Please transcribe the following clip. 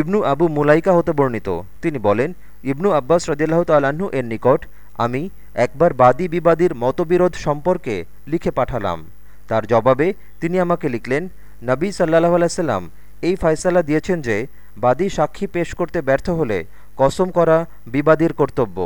ইবনু আবু মুলাইকা হতে বর্ণিত। তিনি বলেন, ইবনু আব্বাস রদিল্লাহ তালাহু এর নিকট আমি একবার বাদী বিবাদীর মতবিরোধ সম্পর্কে লিখে পাঠালাম। তার জবাবে তিনি আমাকে লিখলেন, নবী সাল্লাহ আলাইসাল্লাম এই ফয়সালা দিয়েছেন যে বাদী সাক্ষী পেশ করতে ব্যর্থ হলে কসম করা বিবাদীর কর্তব্য।